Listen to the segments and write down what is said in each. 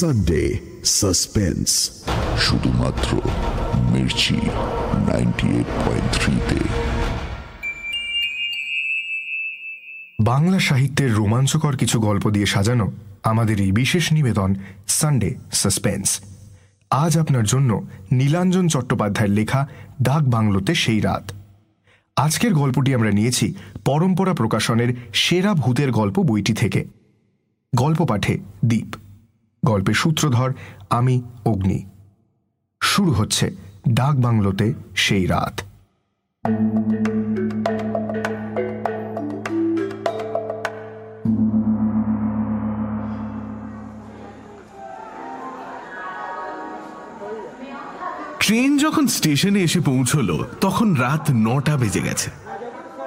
Sunday suspense শুধুমাত্র Mirchi ninety eight point থ্রিতে। বাংলা সাহিত্যের রোমাঞ্চকর কিছু গল্প দিয়ে সাজানো আমাদের এই বিশেষ নিবেদন সানডে সাসপেন্স আজ আপনার জন্য নীলাঞ্জন চট্টোপাধ্যায়ের লেখা ডাক বাংলোতে সেই রাত। আজকের গল্পটি আমরা নিয়েছি পরম্পরা প্রকাশনের সেরা ভূতের গল্প বইটি থেকে। গল্প পাঠে দ্বীপ গল্পের সূত্রধর আমি অগ্নি। শুরু হচ্ছে ডাক বাংলোতে সেই রাত। ট্রেন যখন স্টেশনে এসে পৌঁছলো, তখন রাত নটা বেজে গেছে।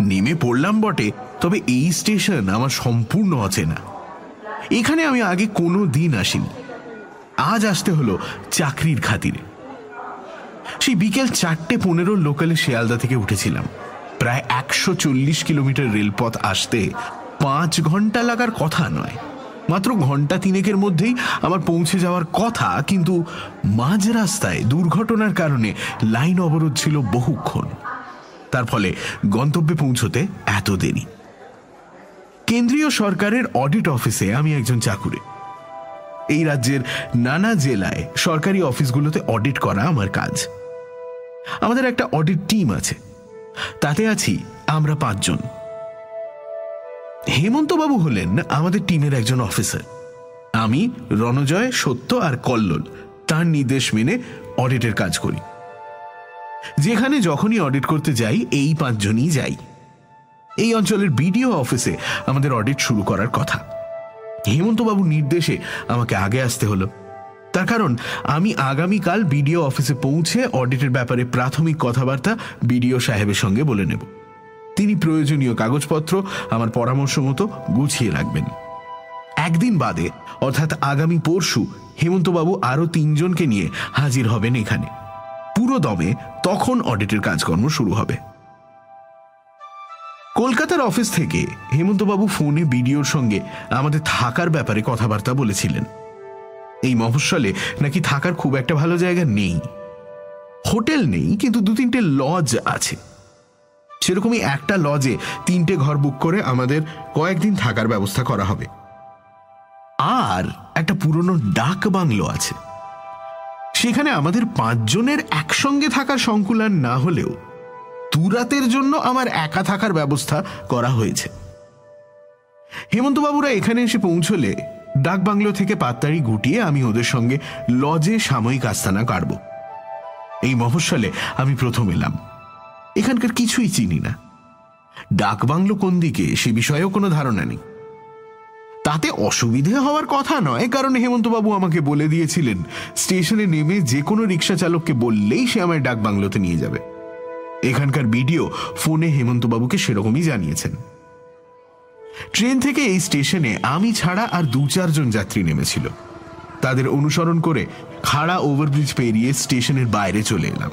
নেমে পড়লাম বটে, তবে এই স্টেশন আমার সম্পূর্ণ অচেনা। এখানে আমি আগে কোনো দিন আসিনি। আজ আসতে হলো চাকরির খাতিরে। সেই বিকেল চারটে পনেরো লোকালে শিয়ালদা থেকে উঠেছিলাম। প্রায় একশো চল্লিশ কিলোমিটার রেলপথ আসতে পাঁচ ঘণ্টা লাগার কথা নয়। মাত্র ঘণ্টা তিনেকের মধ্যেই আমার পৌঁছে যাওয়ার কথা, কিন্তু মাঝ রাস্তায় দুর্ঘটনার কারণে লাইন অবরোধ ছিল বহুক্ষণ। তার ফলে গন্তব্যে পৌঁছতে এত দেরি। কেন্দ্রীয় সরকারের অডিট অফিসে আমি একজন চাকুরে। এই রাজ্যের নানা জেলায় সরকারি অফিসগুলোতে অডিট করা আমার কাজ। আমাদের একটা অডিট টিম আছে। তাতে আছি আমরা পাঁচজন। হেমন্তবাবু হলেন আমাদের টিমের একজন অফিসার। আমি, রণজয়, সত্য আর কল্লোল তার নির্দেশ মেনে অডিটের কাজ করি। যেখানে যখনই অডিট করতে যাই, এই পাঁচজনই যাই। এই অঞ্চলের বিডিও অফিসে আমাদের অডিট শুরু করার কথা। হেমন্তবাবুর নির্দেশে আমাকে আগে আসতে হলো। তার কারণ, আমি আগামীকাল বিডিও অফিসে পৌঁছে অডিটের ব্যাপারে প্রাথমিক কথাবার্তা বিডিও সাহেবের সঙ্গে বলে নেব। তিনি প্রয়োজনীয় কাগজপত্র, আমার পরামর্শ মতো গুছিয়ে রাখবেন। একদিন বাদে, অর্থাৎ আগামী পরশু, হেমন্তবাবু আরও তিনজনকে নিয়ে হাজির হবেন এখানে। পুরো দমে তখন অডিটের কাজকর্ম শুরু হবে। কলকাতার অফিস থেকে হেমন্তবাবু ফোনে বিডিওর সঙ্গে আমাদের থাকার ব্যাপারে কথাবার্তা বলেছিলেন। এই মফস্বলে নাকি থাকার খুব একটা ভালো জায়গা নেই। হোটেল নেই, কিন্তু দু তিনটে লজ আছে। সেরকমই একটা লজে তিনটে ঘর বুক করে আমাদের কয়েকদিন থাকার ব্যবস্থা করা হবে। আর একটা পুরনো ডাক বাংলো আছে। সেখানে আমাদের পাঁচজনের একসঙ্গে থাকার সংকুলান না হলেও তুরাতের জন্য আমার একা থাকার ব্যবস্থা করা হয়েছে। হেমন্তবাবুরা এখানে এসে পৌঁছলে ডাক বাংলো থেকে পাত্তারি গুটিয়ে আমি ওদের সঙ্গে লজে সাময়িক আস্তানা কাটব। এই মফস্বলে আমি প্রথম এলাম। এখানকার কিছুই চিনি না। ডাক বাংলো কোন দিকে সে বিষয়েও কোনো ধারণা নেই। তাতে অসুবিধে হওয়ার কথা নয়, কারণ হেমন্তবাবু আমাকে বলে দিয়েছিলেন, স্টেশনে নেমে যে কোনো রিক্সা চালককে বললেই সে আমায় ডাক বাংলোতে নিয়ে যাবে। এখানকার বিডিও ফোনে হেমন্তবাবুকে সেরকমই জানিয়েছেন। ট্রেন থেকে এই স্টেশনে আমি ছাড়া আর দু চারজন যাত্রী নেমেছিল। তাদের অনুসরণ করে খাড়া ওভারব্রিজ পেরিয়ে স্টেশনের বাইরে চলে এলাম।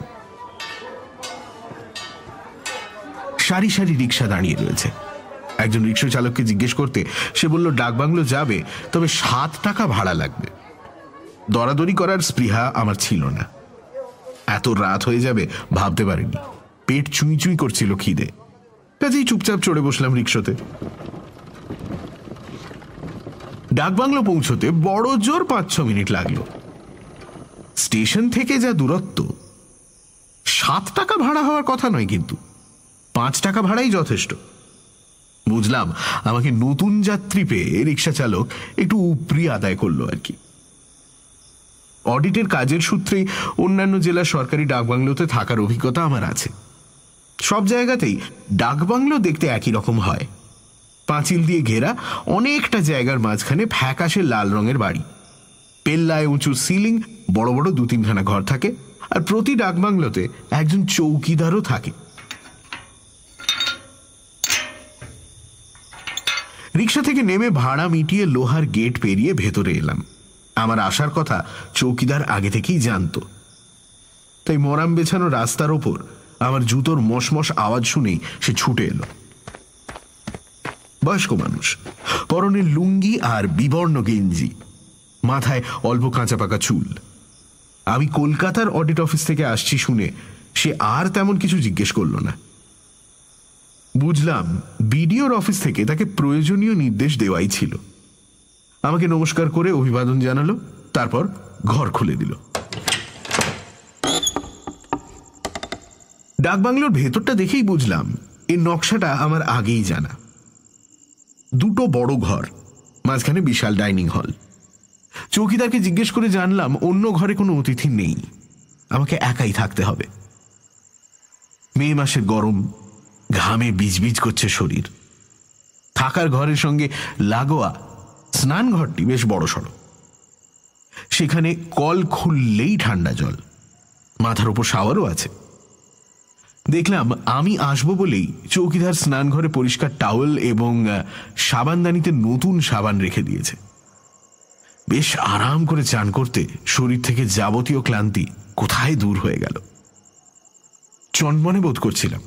সারি সারি রিক্সা দাঁড়িয়ে রয়েছে। একজন রিক্সা চালককে জিজ্ঞেস করতে সে বলল ডাকবাংলো যাবে, তবে সাত টাকা ভাড়া লাগবে। দরাদরি করার স্পৃহা আমার ছিল না। এত রাত হয়ে যাবে, ভাবতে পারিনি। পেট চুই চুই করছিল খিদে। কাজেই চুপচাপ চড়ে বসলাম রিক্সাতে। ডাকবাংলো পৌঁছতে বড় জোর পাঁচ ছ মিনিট লাগল। স্টেশন থেকে যা দূরত্ব, সাত টাকা ভাড়া হওয়ার কথা নয় কিন্তু, পাঁচ টাকা ভাড়াই যথেষ্ট। বুঝলাম, আমাকে নতুন যাত্রী পেয়ে রিক্সা চালক একটু উপরি আদায় করল আর কি। অডিটের কাজের সূত্রেই অন্যান্য জেলার সরকারি ডাকবাংলোতে থাকার অভিজ্ঞতা আমার আছে। সব জায়গাতেই ডাকবাংলো দেখতে একই রকম হয়। পাঁচিল দিয়ে ঘেরা অনেকটা জায়গার মাঝখানে ফ্যাকাশে লাল রঙের বাড়ি। পেল্লায় উঁচু সিলিং, বড় বড় দু তিনখানা ঘর থাকে আর প্রতি ডাকবাংলোতে একজন চৌকিদারও থাকে। রিক্সা থেকে নেমে ভাড়া মিটিয়ে লোহার গেট পেরিয়ে ভেতরে এলাম। আমার আসার কথা চৌকিদার আগে থেকেই জানত। তাই মরাম বেছানো রাস্তার ওপর আমার জুতোর মশমশ আওয়াজ শুনেই সে ছুটে এলো। বয়স্ক মানুষ, পরনে লুঙ্গি আর বিবর্ণ গেঞ্জি, মাথায় অল্প কাঁচা পাকা চুল। আমি কলকাতার অডিট অফিস থেকে আসছি শুনে সে আর তেমন কিছু জিজ্ঞেস করল না। বুঝলাম, বিডিওর অফিস থেকে তাকে প্রয়োজনীয় নির্দেশ দেওয়াই ছিল। আমাকে নমস্কার করে অভিবাদন জানালো, তারপর ঘর খুলে দিল। ডাকবাংলোর ভেতরটা দেখেই বুঝলাম এর নকশাটা আমার আগেই জানা। দুটো বড় ঘর, মাঝখানে বিশাল ডাইনিং হল। চৌকিদারকে জিজ্ঞেস করে জানলাম, অন্য ঘরে কোনো অতিথি নেই। আমাকে একাই থাকতে হবে। মে মাসের গরম, ঘামে বিজবিজ করছে শরীর। থাকার ঘরের সঙ্গে লাগোয়া স্নান ঘরটি বেশ বড় সড়ো সেখানে কল খুললেই ঠান্ডা জল। মাথার উপর শাওয়ারও আছে। দেখলাম আমি আসব বলেই চৌকিদার স্নান ঘরে পরিষ্কার টাওয়েল এবং সাবানদানিতে নতুন সাবান রেখে দিয়েছে। বেশ আরাম করে চান করতে শরীর থেকে যাবতীয় ক্লান্তি কোথায় দূর হয়ে গেল। চনমনে বোধ করছিলাম।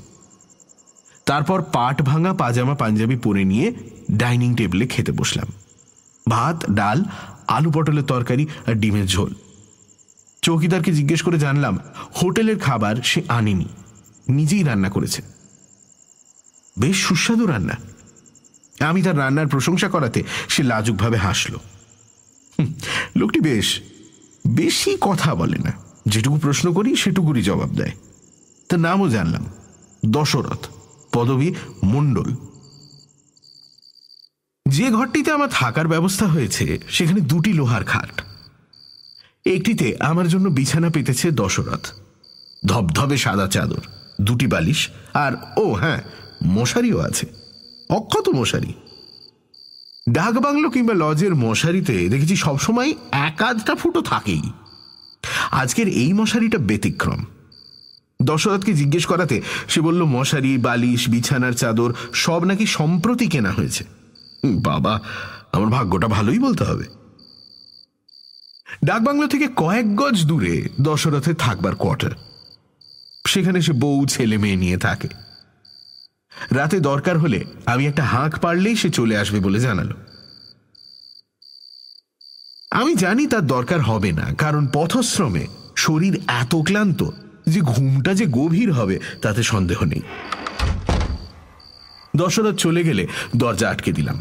তারপর পাট ভাঙা পাজামা পাঞ্জাবি পরে নিয়ে ডাইনিং টেবিলে খেতে বসলাম। ভাত, ডাল, আলু পটলের তরকারি আর ডিমের ঝোল। চৌকিদারকে জিজ্ঞেস করে জানলাম, হোটেলের খাবার সে আনেনি। নিজেই রান্না করেছে। বেশ সুস্বাদু রান্না। আমি তার রান্নার প্রশংসা করাতে সে লাজুকভাবে হাসল। লোকটি বেশ, বেশি কথা বলে না। যেটুকু প্রশ্ন করি, সেটুকুরই জবাব দেয়। তার নামও জানলাম, দশরথ, পদবী মণ্ডল। যে ঘরটিতে আমার থাকার ব্যবস্থা হয়েছে, সেখানে দুটি লোহার খাট। একটিতে আমার জন্য বিছানা পেতেছে দশরথ। ধবধবে সাদা চাদর। দুটি বালিশ, আর, ও হ্যাঁ মশারিও আছে। অক্ষত মশারি। ডাক বাংলো কিংবা লজের মশারিতে দেখেছি সবসময় এক আধটা ফুটো থাকেই। আজকের এই মশারিটা ব্যতিক্রম। দশরথকে জিজ্ঞেস করাতে সে বলল, মশারি, বালিশ, বিছানার চাদর, সব নাকি সম্প্রতি কেনা হয়েছে। বাবা, আমার ভাগ্যটা ভালোই বলতে হবে। ডাকবাংলো থেকে কয়েক গজ দূরে দশরথের থাকবার কোয়ার্টার। সেখানে সে বউ ছেলে মেয়ে নিয়ে থাকে। রাতে দরকার হলে আমি একটা হাঁক পারলেই সে চলে আসবে বলে জানালো। আমি জানি তার দরকার হবে না, কারণ পথশ্রমে শরীর এত ক্লান্ত যে ঘুমটা যে গভীর হবে তাতে সন্দেহ নেই। দশরথ চলে গেলে দরজা আটকে দিলাম।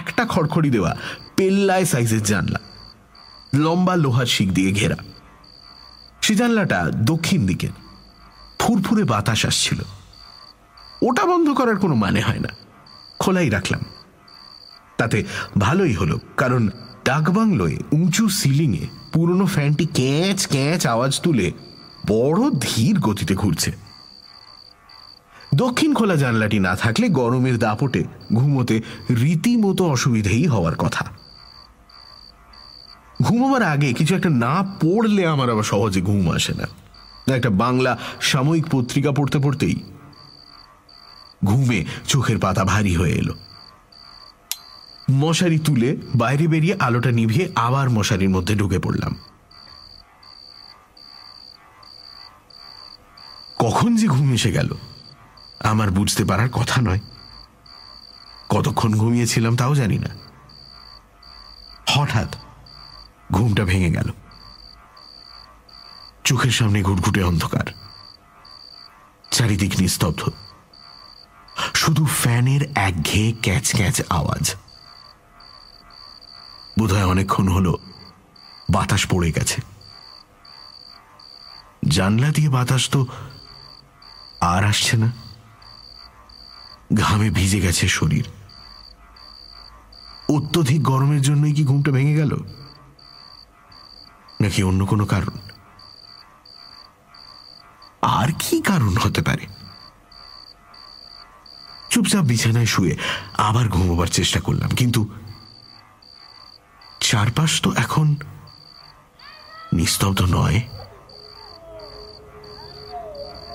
একটা খড়খড়ি দেওয়া পেল্লায় সাইজের জানলা, লম্বা লোহার শিক দিয়ে ঘেরা। সে জানলাটা দক্ষিণ দিকে। ফুরফুরে বাতাস আসছিল। ওটা বন্ধ করার কোনো মানে হয় না। খোলাই রাখলাম। তাতে ভালোই হলো, কারণ ডাকবাংলোয় উঁচু সিলিংয়ে পুরনো ফ্যানটি ক্যাঁচ ক্যাঁচ আওয়াজ তুলে বড় ধীর গতিতে ঘুরছে। দক্ষিণ খোলা জানলাটি না থাকলে গরমের দাপটে ঘুমোতে রীতিমতো অসুবিধেই হওয়ার কথা। ঘুমাবার আগে কিছু একটা না পড়লে আমার আবার সহজে ঘুম আসে না। একটা বাংলা সাময়িক পত্রিকা পড়তে পড়তেই ঘুমে চোখের পাতা ভারী হয়ে এলো। মশারি তুলে বাইরে বেরিয়ে আলোটা নিভিয়ে আবার মশারির মধ্যে ঢুকে পড়লাম। কখন যে ঘুম এসে গেল, আমার বুঝতে পারার কথা নয়। কতক্ষণ ঘুমিয়েছিলাম তাও জানি না। হঠাৎ ঘুমটা ভেঙে গেল। চোখের সামনে ঘুটঘুটে অন্ধকার। চারিদিক নিস্তব্ধ। শুধু ফ্যানের একঘেয়ে ক্যাচ ক্যাচ আওয়াজ। বোধহয় অনেকক্ষণ হলো বাতাস পড়ে গেছে। জানলা দিয়ে বাতাস তো আর আসছে না। ঘামে ভিজে গেছে শরীর। অত্যধিক গরমের জন্যই কি ঘুমটা ভেঙে গেল? নাকি অন্য কোনো কারণ? আর কি কারণ হতে পারে? চুপচাপ বিছানায় শুয়ে আবার ঘুমোবার চেষ্টা করলাম, কিন্তু চারপাশ তো এখন নিস্তব্ধ নয়।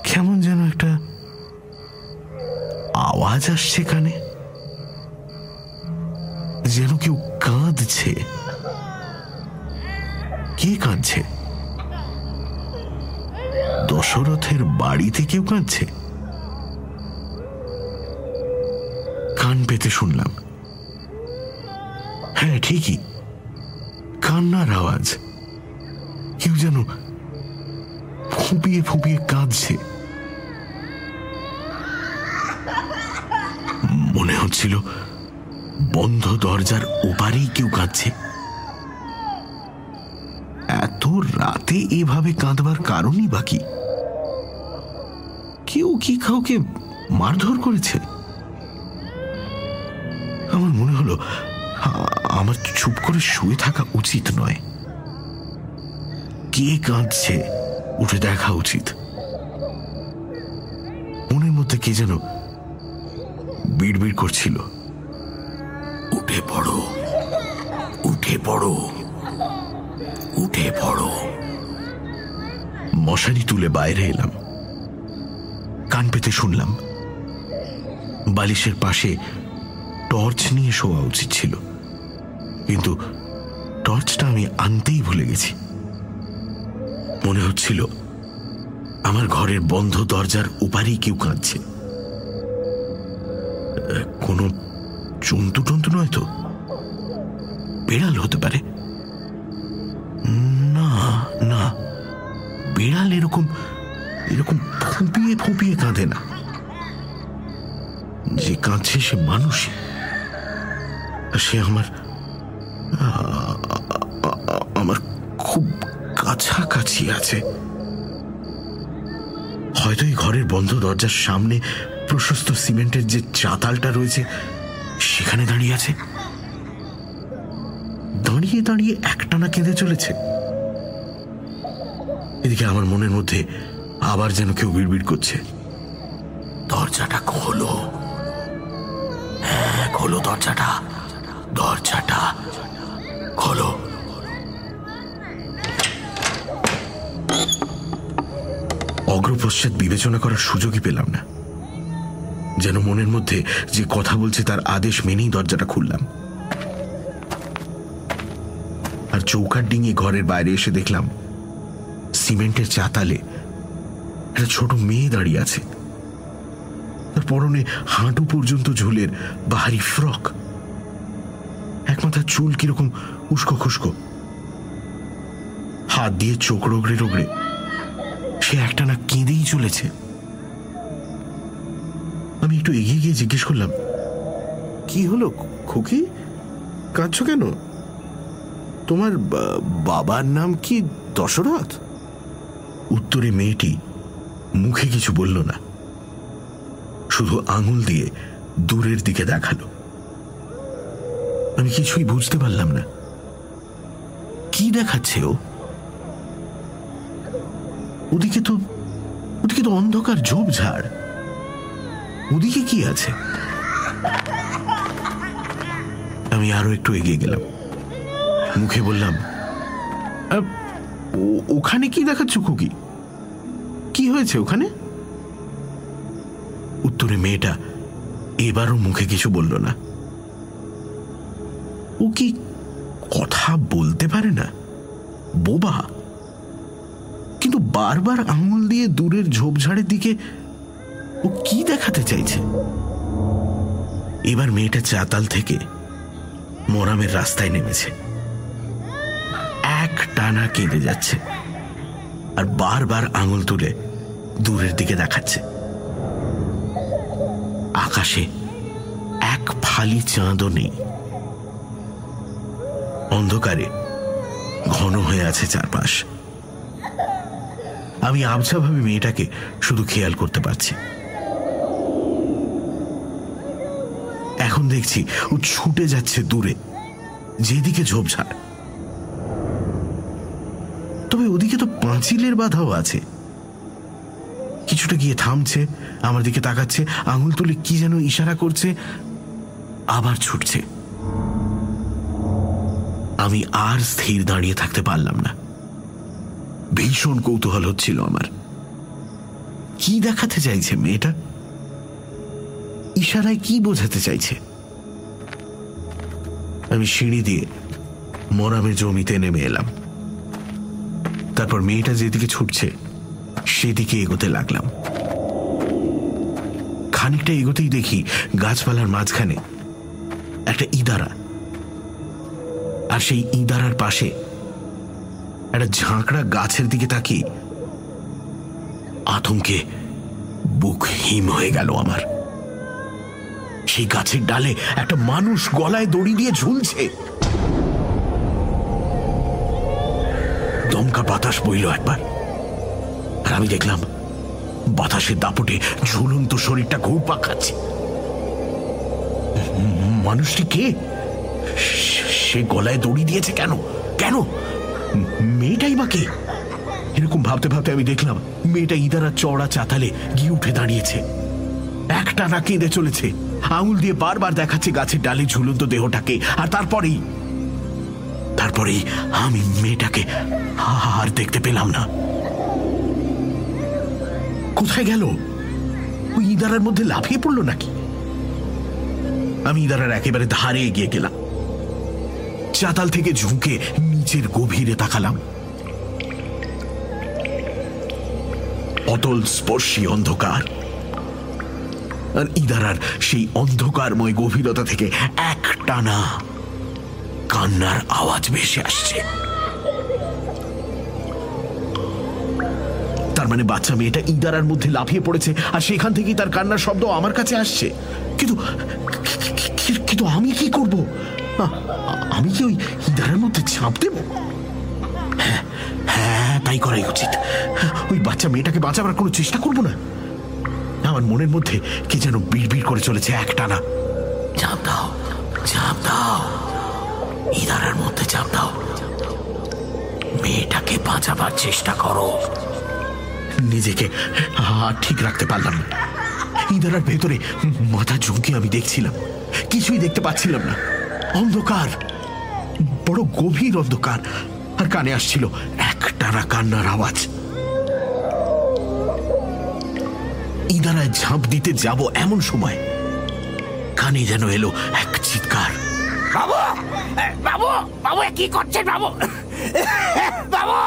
কেমন যেন একটা আওয়াজ আসছে কানে যেন কেউ কাঁদছে। কে কাঁদছে? দশরথের বাড়িতে কেউ কাঁদছে? কান পেতে শুনলাম। হ্যাঁ ঠিকই। কান্নার আওয়াজ। কেউ যেন ফুপিয়ে ফুপিয়ে কাঁদছে। মনে হচ্ছিল বন্ধ দরজার ওপারেই কেউ কাঁদছে। রাতে এভাবে কাঁদবার কারণই বাকি কেউ কি কাউকে মারধর করেছে? আমার মনে হলো, আমার চুপ করে শুয়ে থাকা উচিত নয়। কে কাঁদছে উঠে দেখা উচিত। মনের মধ্যে কে যেন বিড়বিড় করছিল। উঠে পড়ো উঠে পড়ো উঠে পড়ো। মশারি তুলে বাইরে এলাম। কান পেতে শুনলাম, বালিশের পাশে টর্চ নিয়ে শোয়া উচিত ছিল। কিন্তু টর্চটা আমি আনতেই ভুলে গেছি। মনে হচ্ছিল আমার ঘরের বন্ধ দরজার ওপারেই কেউ কাঁদছে। কোনো জন্তু টন্তু নয় তো? বেড়াল হতে পারে। এরকম এরকম ফুপিয়ে ফুপিয়ে কাঁদে না। যে কাঁদছে সে মানুষই। সে আমার আমার খুব কাছাকাছি আছে। হয়তো এই ঘরের বন্ধ দরজার সামনে প্রশস্ত সিমেন্টের যে চাতালটা রয়েছে, সেখানে দাঁড়িয়ে আছে। দাঁড়িয়ে দাঁড়িয়ে একটানা কেঁদে চলেছে। এদিকে আমার মনের মধ্যে আবার যেন কেউ বিড়বিড় করছে। দরজাটা খোলো। হ্যাঁ খোলো দরজাটা। দরজাটা খোলো। অগ্রপশ্চাৎ বিবেচনা করার সুযোগই পেলাম না। যেন মনের মধ্যে যে কথা বলছে তার আদেশ মেনেই দরজাটা খুললাম। আর চৌকার ডিঙিয়ে ঘরের বাইরে এসে দেখলাম সিমেন্টের চাতালে একটা ছোট মেয়ে দাঁড়িয়ে আছে। তার পরনে হাঁটু পর্যন্ত ঝুলের বাহারি ফ্রক। এক মাথার চুল কীরকম উস্কো খুস্কো। হাত দিয়ে চোখ রোগড়ে রোগড়ে সে একটানা কেঁদেই চলেছে। আমি একটু এগিয়ে গিয়ে জিজ্ঞেস করলাম, কি হলো খুকি? কাঁদছ কেন? তোমার বাবার নাম কি দশরথ? উত্তরে মেয়েটি মুখে কিছু বলল না। শুধু আঙুল দিয়ে দূরের দিকে দেখাল। আমি কিছুই বুঝতে পারলাম না। কি দেখাচ্ছে ও? ওদিকে তো ওদিকে তো অন্ধকার, ঝোপঝাড়। ওদিকে কি আছে? আমি আরও একটু এগিয়ে গেলাম। মুখে বললাম ওখানে কি দেখাচ্ছ খুকি? কি হয়েছে ওখানে? উত্তরে মেয়েটা এবারও মুখে কিছু বলল না। ও কি কথা বলতে পারে না? বোবা। কিন্তু বারবার আঙুল দিয়ে দূরের ঝোপঝাড়ের দিকে ও কি দেখাতে চাইছে? এবার মেয়েটা চাতাল থেকে মোরামের রাস্তায় নেমেছে। এক টানা কেঁদে যাচ্ছে আর বারবার আঙুল তুলে দূরের দিকে দেখাচ্ছে। আকাশে এক ফালি চাঁদও নেই। অন্ধকারে ঘন হয়ে আছে চারপাশ। আমি আবছাভাবে মেয়েটাকে শুধু খেয়াল করতে পারছি। এখন দেখছি ও ছুটে যাচ্ছে দূরে, যেদিকে ঝোপঝাড়। তবে ওদিকে তো পাঁচিলের বাধাও আছে। কিছুটা গিয়ে থামছে, আমার দিকে তাকাচ্ছে, আঙুল তুলে কি যেন ইশারা করছে, আবার ছুটছে। আমি আর স্থির দাঁড়িয়ে থাকতে পারলাম না। ভীষণ কৌতূহল হচ্ছিল আমার। কি দেখাতে চাইছে মেয়েটা? ইশারায় কি বোঝাতে চাইছে? আমি সিঁড়ি দিয়ে মরামের জমিতে নেমে এলাম। তারপর মেয়েটা যেদিকে ছুটছে সেদিকে এগোতে লাগলাম। খানিকটা এগোতেই দেখি গাছপালার মাঝখানে একটা ইদারা। আর সেই ইঁদারার পাশে একটা ঝাঁকড়া গাছের দিকে তাকিয়ে আতঙ্কে বুক হিম হয়ে গেল আমার। সেই গাছের ডালে একটা মানুষ গলায় দড়ি দিয়ে ঝুলছে। দমকা বাতাস বইল একবার। আর আমি দেখলাম, বাতাসের দাপটে ঝুলন্ত শরীরটা ঘুরপাক খাচ্ছে। মানুষটি কে? সে- সে গলায় দড়ি দিয়েছে কেন? কেন? মেয়েটাই বা কে? এরকম ভাবতে ভাবতে আমি দেখলাম, মেয়েটা ইদারা চড়া চাতালে গিয়ে উঠে দাঁড়িয়েছে। একটা না কেঁদে চলেছে। আঙুল দিয়ে বারবার দেখাচ্ছে গাছের ডালে ঝুলন্ত দেহটাকে। আর তারপরেই তারপরেই আমি মেয়েটাকে আর দেখতে পেলাম না। কোথায় গেল? ওই ইদারার মধ্যে লাফিয়ে পড়ল নাকি? আমি ইদারার একেবারে ধারে এগিয়ে গেলাম। চাতাল থেকে ঝুঁকে নিচের গভীরে তাকালাম। অতল স্পর্শী অন্ধকার। আর ইদারার সেই অন্ধকারময় গভীরতা থেকে এক টানা কান্নার আওয়াজ ভেসে আসছে। মানে বাচ্চা মেয়েটা ইদারার মধ্যে লাফিয়ে পড়েছে আর সেখান থেকেই তার কান্নার শব্দ আমার কাছে আসছে। কিন্তু কিন্তু আমি কি করব? আমি কি ওই ইদারার মধ্যে ঝাঁপ দেব? হ্যাঁ, হ্যাঁ তাই করাই উচিত। ওই বাচ্চা মেয়েটাকে বাঁচাবার কোনো চেষ্টা করব না। আমার মনের মধ্যে কি যেন বিড়বিড় করে চলেছে একটানা। ঝাঁপ দাও ঝাঁপ দাও। ইদারার মধ্যে ঝাঁপ দাও। মেয়েটাকে বাঁচাবার চেষ্টা করো। নিজেকে ঠিক রাখতে পারলাম না। ইদারার ভেতরে মাথা ঝুঁকি আমি দেখছিলাম। কিছুই দেখতে পাচ্ছিলাম না। অন্ধকার, বড় গভীর অন্ধকার। আর কানে আসছিল একটানা কান্নার আওয়াজ। ইদারায় ঝাঁপ দিতে যাব এমন সময়, কানে যেন এলো এক চিৎকার। বাবু! বাবু! বাবু কি করছেন বাবু? বাবু!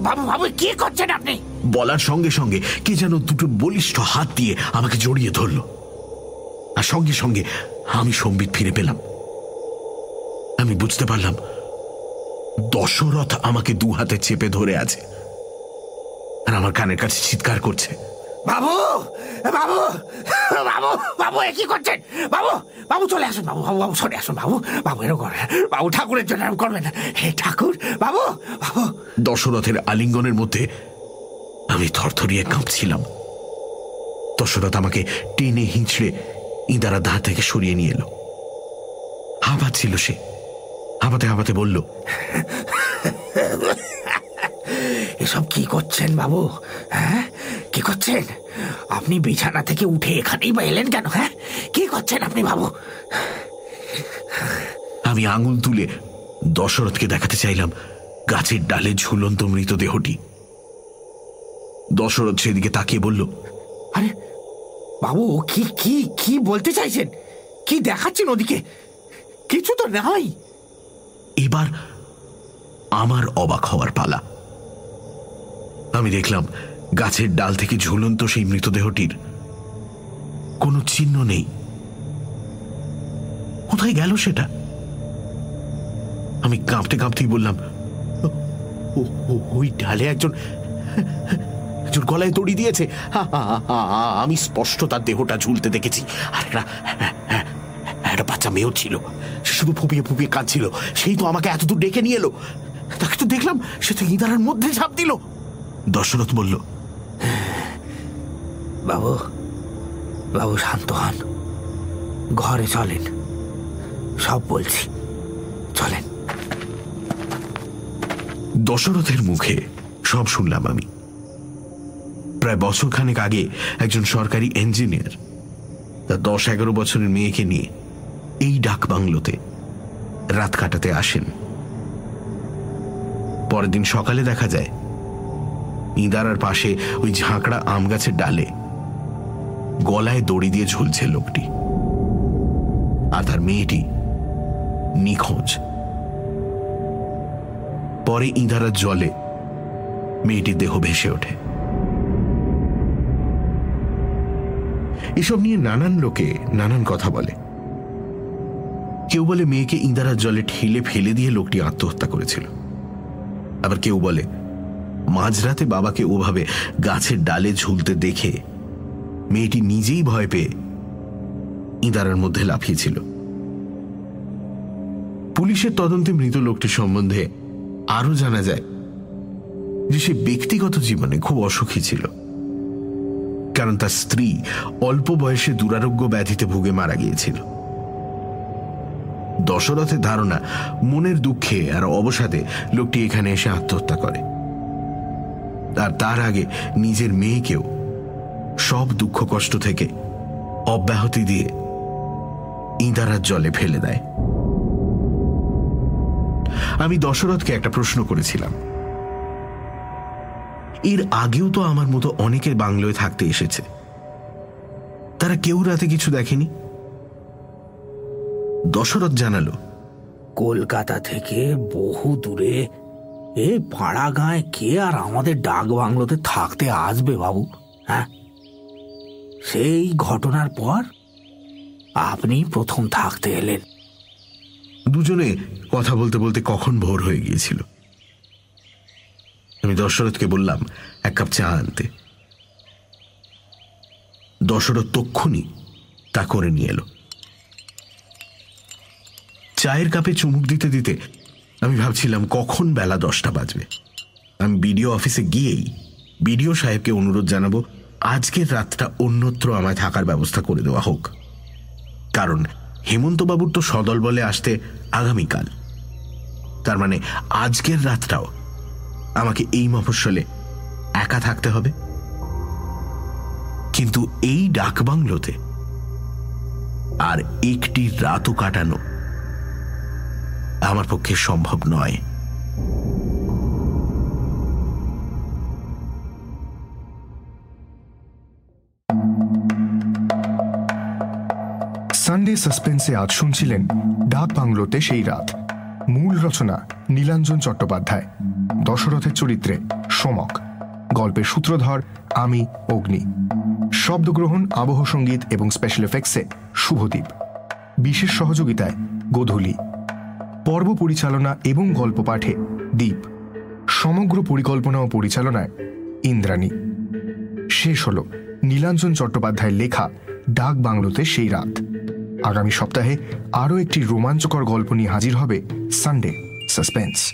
বাবু বাবু কি করছেন আপনি? বলার সঙ্গে সঙ্গে কে যেন দুটো বলিষ্ঠ হাত দিয়ে আমাকে জড়িয়ে ধরল। আর সঙ্গে সঙ্গে আমি সম্বিত ফিরে পেলাম। আমি বুঝতে পারলাম দশরথ আমাকে দু হাতে চেপে ধরে আছে আর আমার কানের কাছে চিৎকার করছে। বাবু বাবু বাবু বাবু এ কি করছেন? বাবু বাবু চলে আসুন বাবু বাবু বাবু চলে আসুন বাবু বাবু এরকম করবেন। বাবু ঠাকুরের জন্য এরকম করবেন। না হে ঠাকুর বাবু বাবু। দশরথের আলিঙ্গনের মধ্যে আমি থরথরিয়ে কাঁপছিলাম। দশরথ আমাকে টেনে হিঁচড়ে ইঁদারা ধার থেকে সরিয়ে নিয়ে এলো। হাঁপাচ্ছিল সে। হাঁপাতে হাঁপাতে বলল এসব কি করছেন বাবু? হ্যাঁ? কি করছেন? আপনি বিছানা থেকে উঠে এখানেই বা এলেন কেন হ্যাঁ? কি করছেন আপনি বাবু? আমি আঙুল তুলে দশরথকে দেখাতে চাইলাম গাছের ডালে ঝুলন্ত মৃতদেহটি। দশরথ সেদিকে তাকিয়ে বলল আরে বাবু কি কি কি বলতে চাইছেন? কি দেখাচ্ছেন ওদিকে? কিছু তো নাই। এবার আমার অবাক হওয়ার পালা। আমি দেখলাম গাছের ডাল থেকে ঝুলন্ত সেই মৃতদেহটির কোনো চিহ্ন নেই। কোথায় গেল সেটা? আমি কাঁপতে কাঁপতেই বললাম "ও- ও- ও- ওই ডালে একজন একজন গলায় দড়ি দিয়েছে। আমি স্পষ্ট তার দেহটা ঝুলতে দেখেছি। আর একটা একটা বাচ্চা মেয়েও ছিল। সে শুধু ফুপিয়ে ফুপিয়ে কাঁদছিল। সেই তো আমাকে এতদূর ডেকে নিয়ে এলো। তাকে তো দেখলাম সে তো ইঁদারার মধ্যে ঝাঁপ দিল। দশরথ বলল বাবু বাবু শান্ত হন। ঘরে চলেন। সব বলছি। চলেন। দশরথের মুখে সব শুনলাম আমি। প্রায় বছর খানেক আগে একজন সরকারি ইঞ্জিনিয়ার তার দশ এগারো বছরের মেয়েকে নিয়ে এই ডাক বাংলোতে রাত কাটাতে আসেন। পরের দিন সকালে দেখা যায়, ইঁদারার পাশে ওই ঝাঁকড়া আম গাছের ডালে গলায় দড়ি দিয়ে ঝুলছে লোকটি আর তার মেয়েটি নিখোঁজ। পরে ইঁদারার জলে মেয়েটির দেহ ভেসে ওঠে। এসব নিয়ে নানান লোকে নানান কথা বলে। কেউ বলে মেয়েকে ইঁদারার জলে ঠেলে ফেলে দিয়ে লোকটি আত্মহত্যা করেছিল। আবার কেউ বলে, মাঝরাতে বাবাকে ওভাবে গাছের ডালে ঝুলতে দেখে মেয়েটি নিজেই ভয় পেয়ে ইঁদারার মধ্যে লাফিয়েছিল। পুলিশের তদন্তে মৃত লোকটির সম্বন্ধে আরও জানা যায় যে সে ব্যক্তিগত জীবনে খুব অসুখী ছিল। কারণ তার স্ত্রী অল্প বয়সে দুরারোগ্য ব্যাধিতে ভুগে মারা গিয়েছিল। দশরথের ধারণা, মনের দুঃখে আর অবসাদে লোকটি এখানে এসে আত্মহত্যা করে। আর তার আগে নিজের মেয়েকেও সব দুঃখ কষ্ট থেকে অব্যাহতি দিয়ে ইঁদারার জলে ফেলে দেয়। আমি দশরথকে একটা প্রশ্ন করেছিলাম। এর আগেও তো আমার মতো অনেকের বাংলোয় থাকতে এসেছে। তারা কেউ রাতে কিছু দেখেনি। দশরথ জানালো কলকাতা থেকে বহু দূরে এ পাড়া গাঁয়ে কে আর আমাদের ডাক বাংলোতে থাকতে আসবে বাবু হ্যাঁ? সেই ঘটনার পর আপনি প্রথম থাকতে এলেন। দুজনে কথা বলতে বলতে কখন ভোর হয়ে গিয়েছিল? আমি দশরথকে বললাম, এক কাপ চা আনতে। দশরথ তক্ষুনি তা করে নিয়ে এলো। চায়ের কাপে চুমুক দিতে দিতে আমি ভাবছিলাম, কখন বেলা দশটা বাজবে? আমি বিডিও অফিসে গিয়েই বিডিও সাহেবকে অনুরোধ জানাব, আজকের রাতটা অন্যত্র আমায় থাকার ব্যবস্থা করে দেওয়া হোক। কারণ হেমন্তবাবুর তো সদল বলে আসতে আগামীকাল। তার মানে আজকের রাতটাও আমাকে এই মফস্বলে একা থাকতে হবে। কিন্তু এই ডাকবাংলোতে আর একটি রাতও কাটানো আমার পক্ষে সম্ভব নয়। সানডে সাসপেন্সে আজ শুনছিলেন ডাক বাংলোতে সেই রাত। মূল রচনা নীলাঞ্জন চট্টোপাধ্যায়। দশরথের চরিত্রে সমক, গল্পের সূত্রধর আমি অগ্নি। শব্দগ্রহণ, আবহ সংগীত এবং স্পেশাল এফেক্টসে শুভদীপ। বিশেষ সহযোগিতায় গোধূলি। পর্ব পরিচালনা এবং গল্প পাঠে দ্বীপ সমগ্র পরিকল্পনা ও পরিচালনায় ইন্দ্রাণী। শেষ হল নীলাঞ্জন চট্টোপাধ্যায়ের লেখা ডাক বাংলোতে সেই রাত। আগামী সপ্তাহে আরও একটি রোমাঞ্চকর গল্প নিয়ে হাজির হবে সানডে সাসপেন্স